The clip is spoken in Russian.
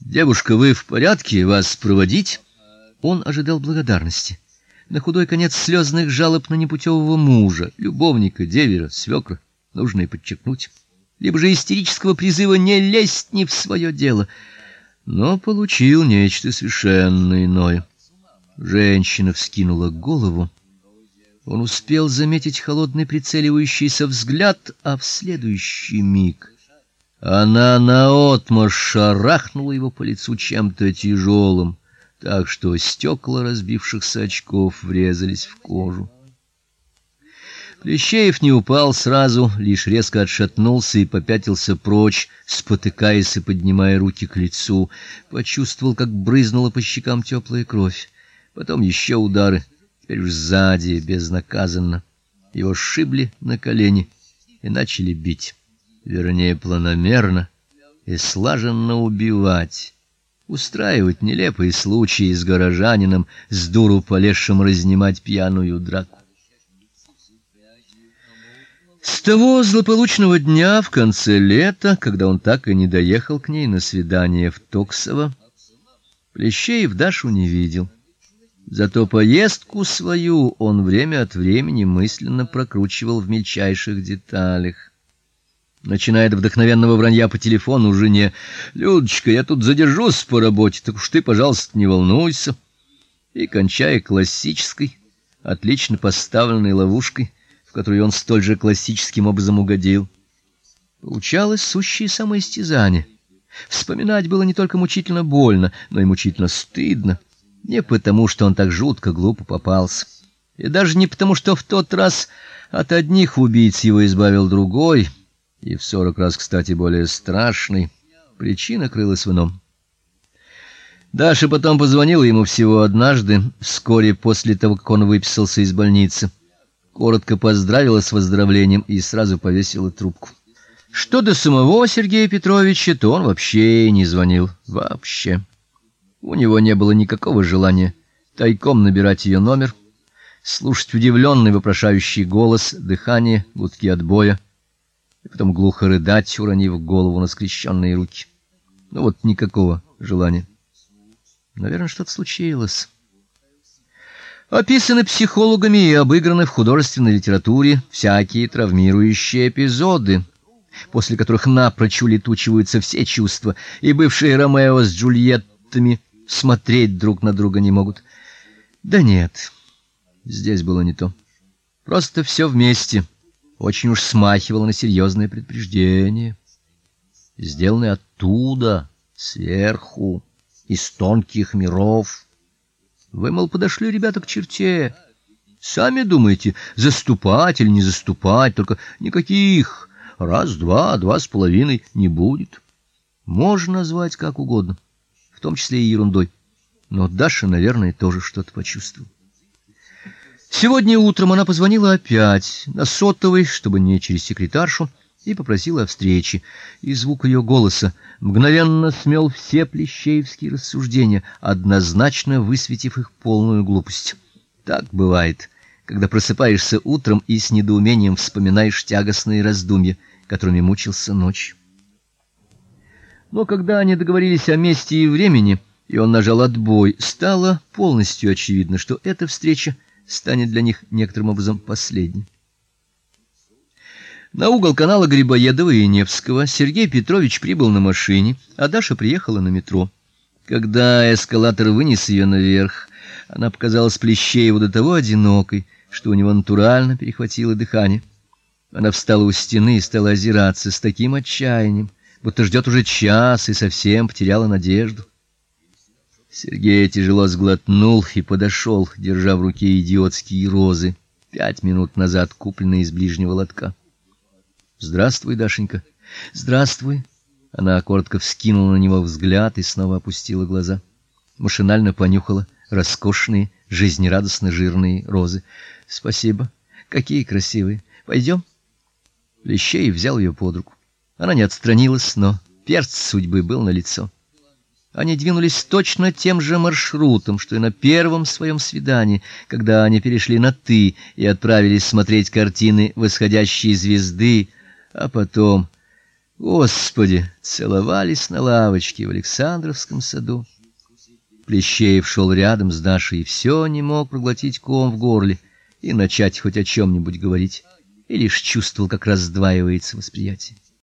Девушка, вы в порядке? Вас проводить? Он ожидал благодарности. На худой конец слезных жалоб на непутевого мужа, любовника, девера, свекра, нужно и подчеркнуть, либо же истерического призыва не лезть не в свое дело. Но получил нечто совершенно иное. Женщина вскинула голову он успел заметить холодный прицеливающийся взгляд, а в следующий миг она наотмашь шарахнула его по лицу чем-то тяжелым, так что стекла разбившихся очков врезались в кожу. Плещеев не упал сразу, лишь резко отшатнулся и попятился прочь, спотыкаясь и поднимая руки к лицу, почувствовал, как брызнула по щекам теплая кровь. Потом еще удары теперь уж сзади, безнаказанно. Его сшибли на колени и начали бить, вернее, планомерно и слаженно убивать, устраивать нелепые случаи с горожанином, с дуру полезшим разнимать пьяную драку. С того злополучного дня в конце лета, когда он так и не доехал к ней на свидание в Токсово, Плещеев Дашу не видел. Зато поездку свою он время от времени мысленно прокручивал в мельчайших деталях. Начиная от вдохновенного вранья по телефону жене: "Людочка, я тут задержусь по работе, так уж ты, пожалуйста, не волнуйся". И кончая классической, отлично поставленной ловушкой, в которую он столь же классическим образом угодил. Получалось сущее самоистязание. Вспоминать было не только мучительно больно, но и мучительно стыдно. Не потому, что он так жутко глупо попался, и даже не потому, что в тот раз от одних убийц его избавил другой, и в сорок раз, кстати, более страшный. Причина крылась в ином. Даша потом позвонила ему всего однажды, вскоре после того, как он выписался из больницы. Коротко поздравила с выздоровлением и сразу повесила трубку. Что до самого Сергея Петровича, то он вообще не звонил, вообще. У него не было никакого желания тайком набирать ее номер, слушать удивленный вопрошающий голос, дыхание, гудки отбоя, и потом глухо рыдать, уронив голову на скрещенные руки. Ну вот никакого желания. Наверное, что-то случилось. Описаны психологами и обыграны в художественной литературе всякие травмирующие эпизоды, после которых напрочь улетучиваются все чувства, и бывшие Ромео с Джульеттами смотреть друг на друга не могут. Да нет. Здесь было не то. Просто все вместе очень уж смахивало на серьезное предупреждение, сделанное оттуда, сверху, из тонких миров. Вы мол подошли, ребята, к черте. Сами думаете, заступать или не заступать, только никаких раз, два, два с половиной не будет. Можно назвать как угодно в том числе и ерундой. Но Даша, наверное, тоже что-то почувствовала. Сегодня утром она позвонила опять на сотовый, чтобы не через секретаршу, и попросила о встрече. И звук ее голоса мгновенно смел все плещеевские рассуждения, однозначно высветив их полную глупость. Так бывает, когда просыпаешься утром и с недоумением вспоминаешь тягостные раздумья, которыми мучился ночью. Но когда они договорились о месте и времени, и он нажал отбой, стало полностью очевидно, что эта встреча станет для них некоторым образом последней. На угол канала Грибоедова и Невского Сергей Петрович прибыл на машине, а Даша приехала на метро. Когда эскалатор вынес ее наверх, она показалась Плещееву до того одинокой, что у него натурально перехватило дыхание. Она встала у стены и стала озираться с таким отчаянием, будто ждет уже час и совсем потеряла надежду. Сергей тяжело сглотнул и подошел, держа в руке идиотские розы, пять минут назад купленные из ближнего лотка. "Здравствуй, Дашенька". "Здравствуй". Она коротко вскинула на него взгляд и снова опустила глаза. Машинально понюхала роскошные, жизнерадостно жирные розы. "Спасибо. Какие красивые. Пойдем?» Лещей взял ее под руку. Она не отстранилась, но перст судьбы был налицо. Они двинулись точно тем же маршрутом, что и на первом своем свидании, когда они перешли на ты и отправились смотреть картины восходящей звезды, а потом Господи, целовались на лавочке в Александровском саду. Плещеев шел рядом с Дашей и все не мог проглотить ком в горле и начать хоть о чем нибудь говорить, и лишь чувствовал, как раздваивается восприятие.